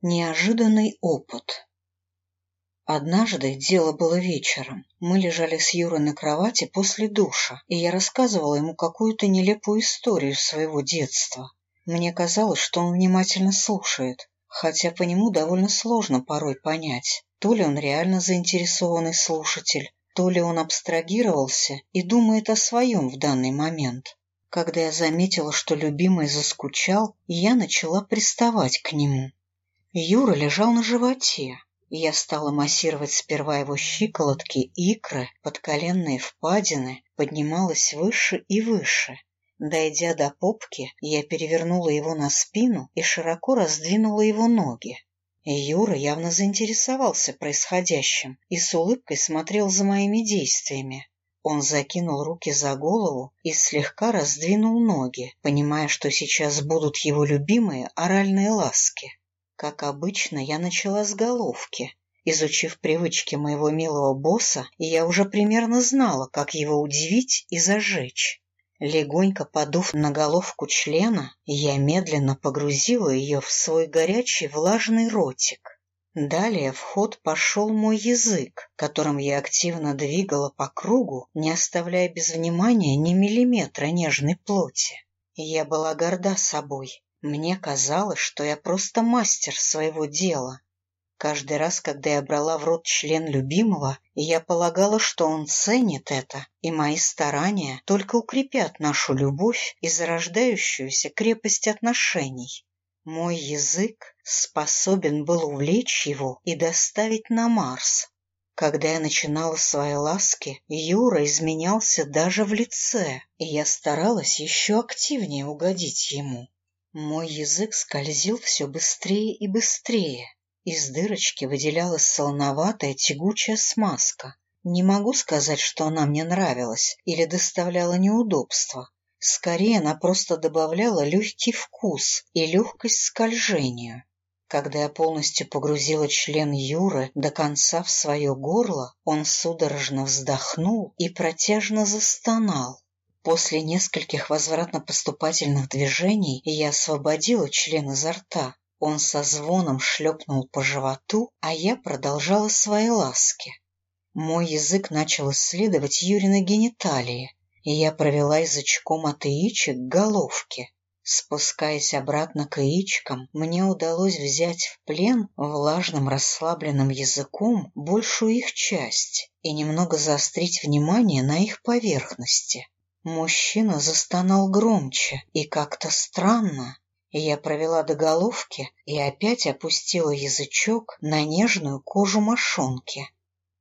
Неожиданный опыт. Однажды, дело было вечером, мы лежали с Юрой на кровати после душа, и я рассказывала ему какую-то нелепую историю своего детства. Мне казалось, что он внимательно слушает, хотя по нему довольно сложно порой понять, то ли он реально заинтересованный слушатель, то ли он абстрагировался и думает о своем в данный момент. Когда я заметила, что любимый заскучал, я начала приставать к нему. Юра лежал на животе, и я стала массировать сперва его щиколотки, икры, подколенные впадины, поднималась выше и выше. Дойдя до попки, я перевернула его на спину и широко раздвинула его ноги. Юра явно заинтересовался происходящим и с улыбкой смотрел за моими действиями. Он закинул руки за голову и слегка раздвинул ноги, понимая, что сейчас будут его любимые оральные ласки. Как обычно, я начала с головки. Изучив привычки моего милого босса, я уже примерно знала, как его удивить и зажечь. Легонько подув на головку члена, я медленно погрузила ее в свой горячий влажный ротик. Далее в ход пошел мой язык, которым я активно двигала по кругу, не оставляя без внимания ни миллиметра нежной плоти. Я была горда собой. Мне казалось, что я просто мастер своего дела. Каждый раз, когда я брала в рот член любимого, я полагала, что он ценит это, и мои старания только укрепят нашу любовь и зарождающуюся крепость отношений. Мой язык способен был увлечь его и доставить на Марс. Когда я начинала свои ласки, Юра изменялся даже в лице, и я старалась еще активнее угодить ему. Мой язык скользил все быстрее и быстрее. Из дырочки выделялась солоноватая тягучая смазка. Не могу сказать, что она мне нравилась или доставляла неудобства. Скорее, она просто добавляла легкий вкус и легкость скольжению. Когда я полностью погрузила член Юры до конца в свое горло, он судорожно вздохнул и протяжно застонал. После нескольких возвратно-поступательных движений я освободила член изо рта. Он со звоном шлепнул по животу, а я продолжала свои ласки. Мой язык начал исследовать Юрины гениталии, и я провела язычком от яичек к головке. Спускаясь обратно к яичкам, мне удалось взять в плен влажным расслабленным языком большую их часть и немного заострить внимание на их поверхности. Мужчина застонал громче и как-то странно. Я провела до головки и опять опустила язычок на нежную кожу мошонки.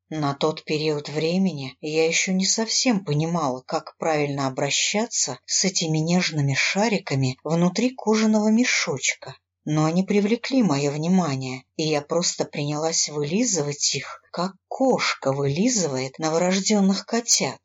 На тот период времени я еще не совсем понимала, как правильно обращаться с этими нежными шариками внутри кожаного мешочка. Но они привлекли мое внимание, и я просто принялась вылизывать их, как кошка вылизывает новорожденных котят.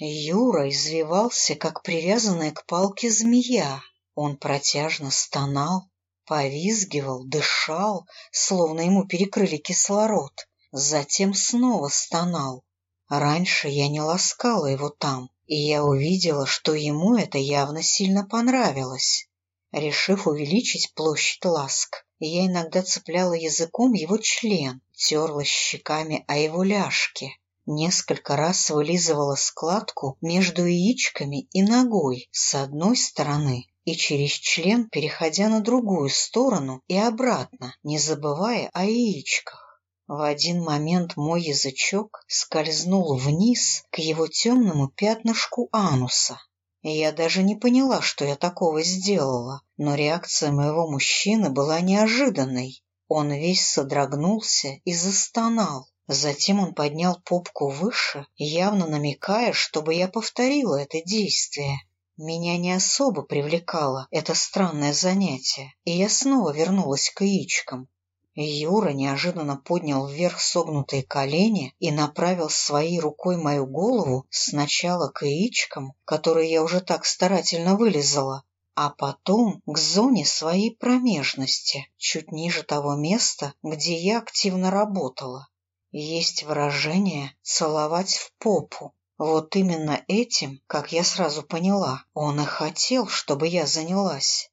Юра извивался, как привязанная к палке змея. Он протяжно стонал, повизгивал, дышал, словно ему перекрыли кислород. Затем снова стонал. Раньше я не ласкала его там, и я увидела, что ему это явно сильно понравилось. Решив увеличить площадь ласк, я иногда цепляла языком его член, терла щеками о его ляжки. Несколько раз вылизывала складку между яичками и ногой с одной стороны и через член, переходя на другую сторону и обратно, не забывая о яичках. В один момент мой язычок скользнул вниз к его темному пятнышку ануса. Я даже не поняла, что я такого сделала, но реакция моего мужчины была неожиданной. Он весь содрогнулся и застонал. Затем он поднял попку выше, явно намекая, чтобы я повторила это действие. Меня не особо привлекало это странное занятие, и я снова вернулась к яичкам. Юра неожиданно поднял вверх согнутые колени и направил своей рукой мою голову сначала к яичкам, которые я уже так старательно вылезала, а потом к зоне своей промежности, чуть ниже того места, где я активно работала. Есть выражение «целовать в попу». Вот именно этим, как я сразу поняла, он и хотел, чтобы я занялась.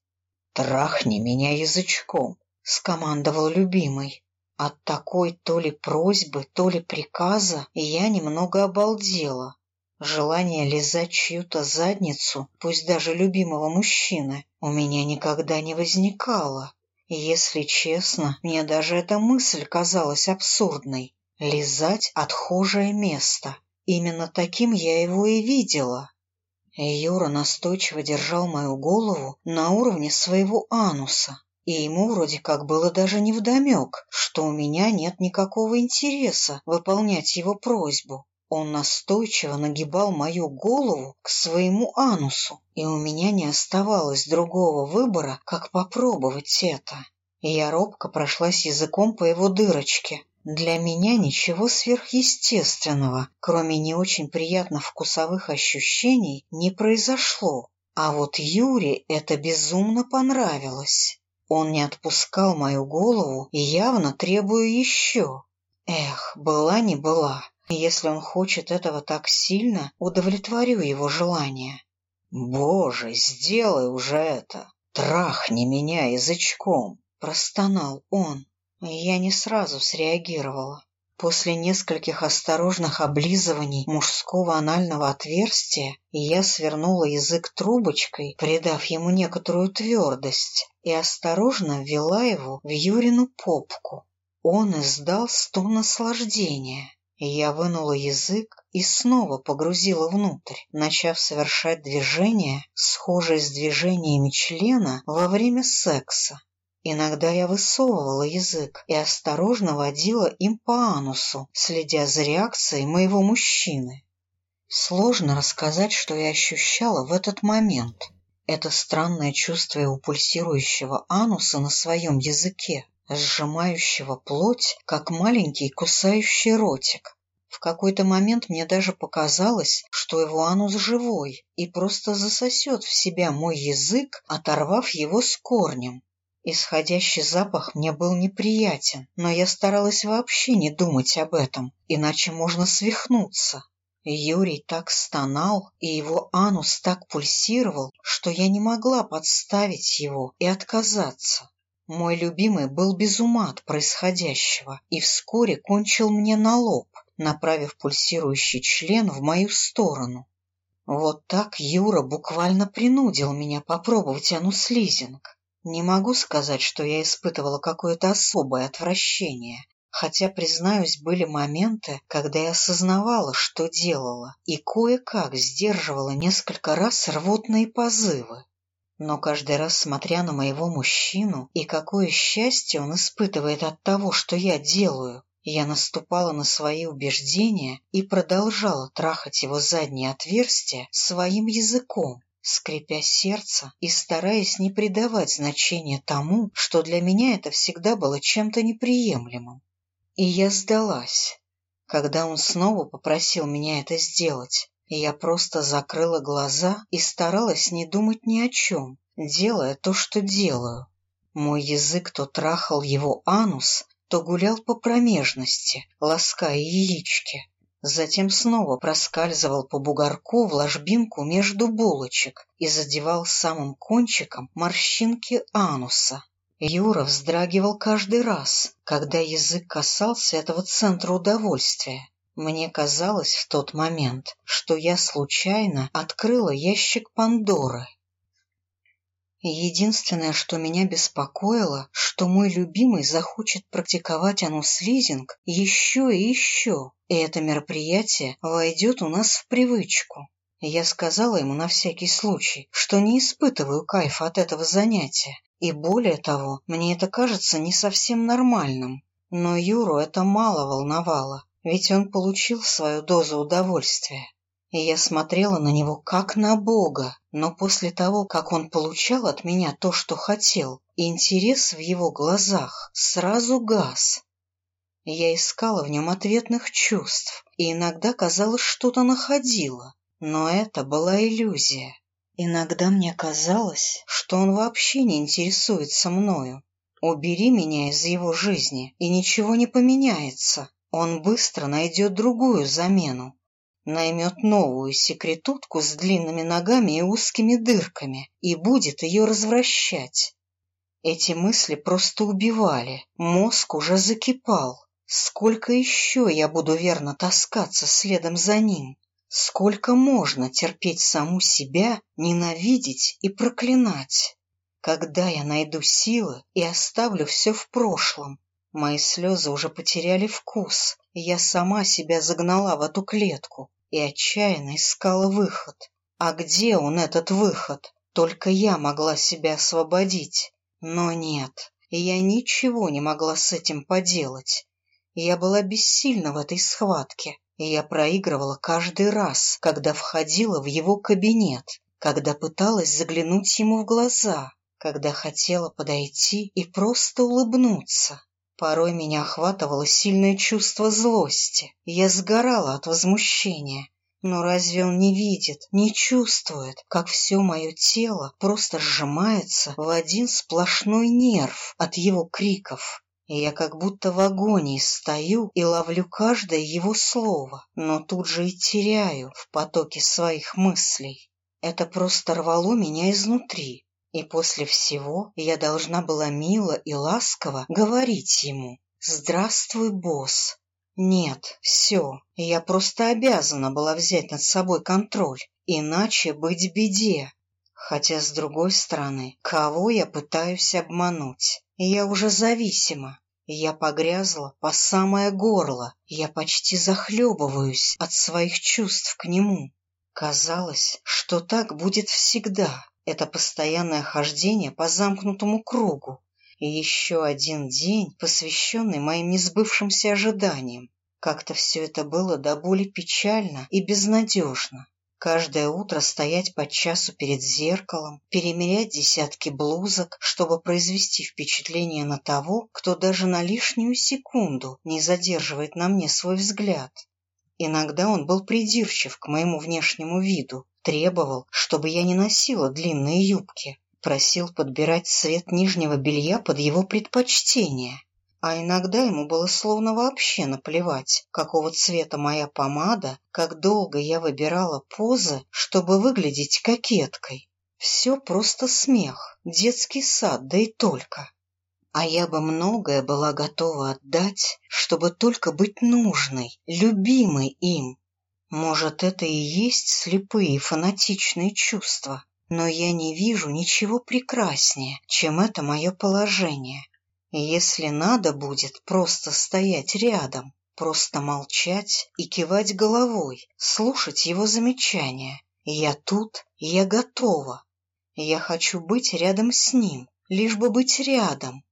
«Трахни меня язычком», — скомандовал любимый. От такой то ли просьбы, то ли приказа я немного обалдела. Желание лизать чью-то задницу, пусть даже любимого мужчины, у меня никогда не возникало. Если честно, мне даже эта мысль казалась абсурдной. Лизать отхожее место. Именно таким я его и видела. Юра настойчиво держал мою голову на уровне своего ануса, и ему вроде как было даже невдомек, что у меня нет никакого интереса выполнять его просьбу. Он настойчиво нагибал мою голову к своему анусу, и у меня не оставалось другого выбора, как попробовать это. Я робко прошлась языком по его дырочке. Для меня ничего сверхъестественного, кроме не очень приятно вкусовых ощущений, не произошло. А вот Юре это безумно понравилось. Он не отпускал мою голову и явно требуя еще. Эх, была не была. Если он хочет этого так сильно, удовлетворю его желание. «Боже, сделай уже это! Трахни меня язычком!» — простонал он. Я не сразу среагировала. После нескольких осторожных облизываний мужского анального отверстия я свернула язык трубочкой, придав ему некоторую твердость, и осторожно ввела его в Юрину попку. Он издал стон наслаждения. Я вынула язык и снова погрузила внутрь, начав совершать движения, схожие с движениями члена во время секса. Иногда я высовывала язык и осторожно водила им по анусу, следя за реакцией моего мужчины. Сложно рассказать, что я ощущала в этот момент. Это странное чувство у пульсирующего ануса на своем языке, сжимающего плоть, как маленький кусающий ротик. В какой-то момент мне даже показалось, что его анус живой и просто засосет в себя мой язык, оторвав его с корнем. Исходящий запах мне был неприятен, но я старалась вообще не думать об этом, иначе можно свихнуться. Юрий так стонал, и его анус так пульсировал, что я не могла подставить его и отказаться. Мой любимый был без ума от происходящего и вскоре кончил мне на лоб, направив пульсирующий член в мою сторону. Вот так Юра буквально принудил меня попробовать ануслизинг. Не могу сказать, что я испытывала какое-то особое отвращение, хотя, признаюсь, были моменты, когда я осознавала, что делала, и кое-как сдерживала несколько раз рвотные позывы. Но каждый раз, смотря на моего мужчину, и какое счастье он испытывает от того, что я делаю, я наступала на свои убеждения и продолжала трахать его заднее отверстие своим языком, скрипя сердце и стараясь не придавать значения тому, что для меня это всегда было чем-то неприемлемым. И я сдалась, когда он снова попросил меня это сделать, я просто закрыла глаза и старалась не думать ни о чем, делая то, что делаю. Мой язык то трахал его анус, то гулял по промежности, лаская яички. Затем снова проскальзывал по бугорку в ложбинку между булочек и задевал самым кончиком морщинки ануса. Юра вздрагивал каждый раз, когда язык касался этого центра удовольствия. Мне казалось в тот момент, что я случайно открыла ящик Пандоры. Единственное, что меня беспокоило, что мой любимый захочет практиковать ануслизинг еще и еще, и это мероприятие войдет у нас в привычку. Я сказала ему на всякий случай, что не испытываю кайфа от этого занятия, и более того, мне это кажется не совсем нормальным. Но Юру это мало волновало ведь он получил свою дозу удовольствия. И я смотрела на него как на Бога, но после того, как он получал от меня то, что хотел, интерес в его глазах сразу гас. Я искала в нем ответных чувств, и иногда, казалось, что-то находила, но это была иллюзия. Иногда мне казалось, что он вообще не интересуется мною. Убери меня из его жизни, и ничего не поменяется. Он быстро найдет другую замену, наймет новую секретутку с длинными ногами и узкими дырками и будет ее развращать. Эти мысли просто убивали, мозг уже закипал. Сколько еще я буду верно таскаться следом за ним? Сколько можно терпеть саму себя, ненавидеть и проклинать? Когда я найду силы и оставлю все в прошлом? Мои слезы уже потеряли вкус, и я сама себя загнала в эту клетку и отчаянно искала выход. А где он, этот выход? Только я могла себя освободить. Но нет, я ничего не могла с этим поделать. Я была бессильна в этой схватке, и я проигрывала каждый раз, когда входила в его кабинет, когда пыталась заглянуть ему в глаза, когда хотела подойти и просто улыбнуться. Порой меня охватывало сильное чувство злости, я сгорала от возмущения, но разве он не видит, не чувствует, как все мое тело просто сжимается в один сплошной нерв от его криков? И я как будто в агонии стою и ловлю каждое его слово, но тут же и теряю в потоке своих мыслей. Это просто рвало меня изнутри, и после всего я должна была мило и ласково говорить ему «Здравствуй, босс, нет, все, я просто обязана была взять над собой контроль, иначе быть беде. Хотя, с другой стороны, кого я пытаюсь обмануть? Я уже зависима. Я погрязла по самое горло, я почти захлебываюсь от своих чувств к нему. Казалось, что так будет всегда, это постоянное хождение по замкнутому кругу, и еще один день, посвященный моим несбывшимся ожиданиям. Как-то все это было до боли печально и безнадежно. Каждое утро стоять по часу перед зеркалом, перемерять десятки блузок, чтобы произвести впечатление на того, кто даже на лишнюю секунду не задерживает на мне свой взгляд. Иногда он был придирчив к моему внешнему виду, требовал, чтобы я не носила длинные юбки, просил подбирать цвет нижнего белья под его предпочтение. А иногда ему было словно вообще наплевать, какого цвета моя помада, как долго я выбирала позы, чтобы выглядеть кокеткой. Все просто смех, детский сад, да и только. А я бы многое была готова отдать, чтобы только быть нужной, любимой им. Может, это и есть слепые фанатичные чувства, но я не вижу ничего прекраснее, чем это мое положение. Если надо будет просто стоять рядом, просто молчать и кивать головой, слушать его замечания. Я тут, я готова. Я хочу быть рядом с ним, лишь бы быть рядом.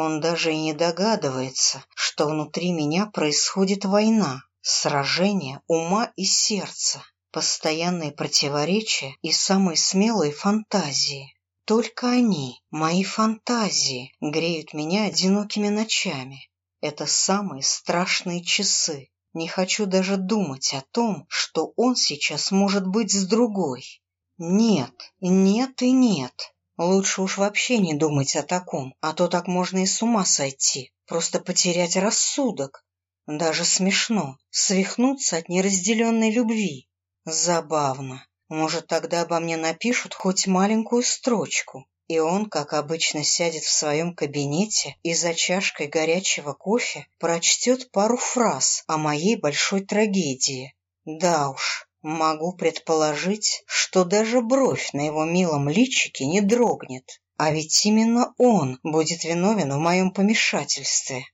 Он даже и не догадывается, что внутри меня происходит война, сражение ума и сердца постоянные противоречия и самые смелые фантазии. Только они, мои фантазии, греют меня одинокими ночами. Это самые страшные часы. Не хочу даже думать о том, что он сейчас может быть с другой. Нет, нет и нет. Лучше уж вообще не думать о таком, а то так можно и с ума сойти, просто потерять рассудок. Даже смешно, свихнуться от неразделенной любви. Забавно. Может, тогда обо мне напишут хоть маленькую строчку, и он, как обычно, сядет в своем кабинете и за чашкой горячего кофе прочтет пару фраз о моей большой трагедии. Да уж, могу предположить, что даже бровь на его милом личике не дрогнет, а ведь именно он будет виновен в моем помешательстве.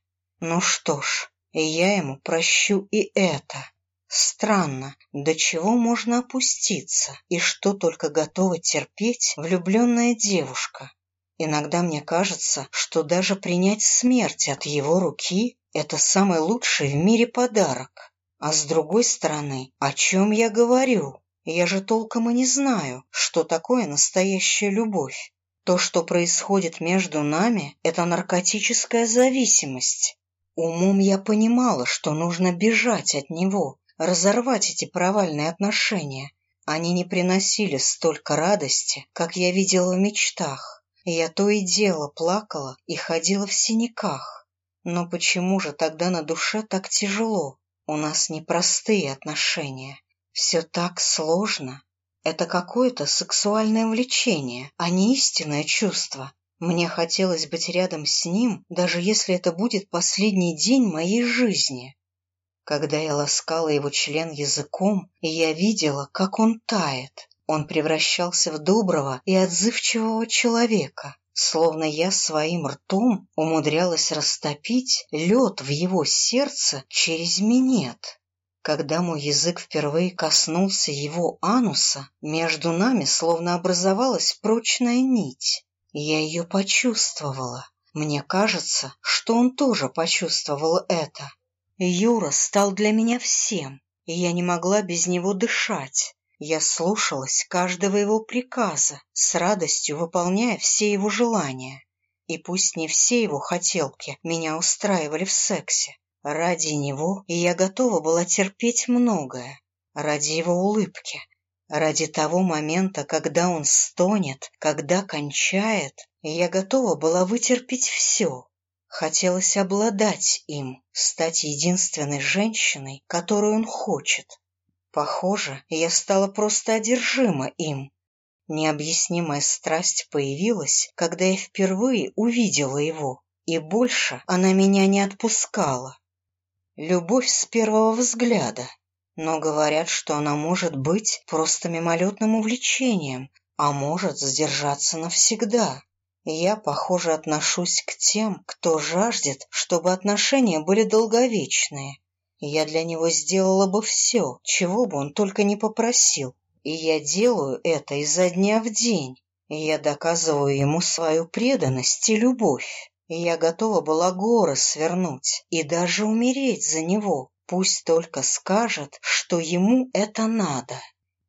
Ну что ж, я ему прощу и это. Странно, до чего можно опуститься и что только готова терпеть влюбленная девушка. Иногда мне кажется, что даже принять смерть от его руки – это самый лучший в мире подарок. А с другой стороны, о чем я говорю? Я же толком и не знаю, что такое настоящая любовь. То, что происходит между нами, это наркотическая зависимость. Умом я понимала, что нужно бежать от него, разорвать эти провальные отношения. Они не приносили столько радости, как я видела в мечтах. Я то и дело плакала и ходила в синяках. Но почему же тогда на душе так тяжело? У нас непростые отношения. Все так сложно. Это какое-то сексуальное влечение, а не истинное чувство. Мне хотелось быть рядом с ним, даже если это будет последний день моей жизни. Когда я ласкала его член языком, я видела, как он тает, он превращался в доброго и отзывчивого человека, словно я своим ртом умудрялась растопить лед в его сердце через минет. Когда мой язык впервые коснулся его ануса, между нами словно образовалась прочная нить. Я ее почувствовала. Мне кажется, что он тоже почувствовал это. Юра стал для меня всем, и я не могла без него дышать. Я слушалась каждого его приказа, с радостью выполняя все его желания. И пусть не все его хотелки меня устраивали в сексе, ради него я готова была терпеть многое, ради его улыбки, ради того момента, когда он стонет, когда кончает, я готова была вытерпеть все. Хотелось обладать им, стать единственной женщиной, которую он хочет. Похоже, я стала просто одержима им. Необъяснимая страсть появилась, когда я впервые увидела его, и больше она меня не отпускала. Любовь с первого взгляда, но говорят, что она может быть просто мимолетным увлечением, а может сдержаться навсегда. Я, похоже, отношусь к тем, кто жаждет, чтобы отношения были долговечные. Я для него сделала бы все, чего бы он только не попросил. И я делаю это изо дня в день. Я доказываю ему свою преданность и любовь. Я готова была горы свернуть и даже умереть за него. Пусть только скажет, что ему это надо.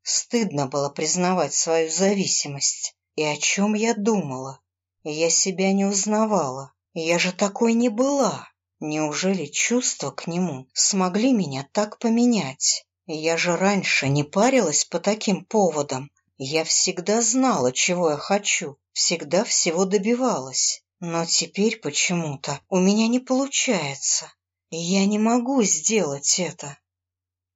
Стыдно было признавать свою зависимость. И о чем я думала? Я себя не узнавала. Я же такой не была. Неужели чувства к нему смогли меня так поменять? Я же раньше не парилась по таким поводам. Я всегда знала, чего я хочу, всегда всего добивалась. Но теперь почему-то у меня не получается. Я не могу сделать это.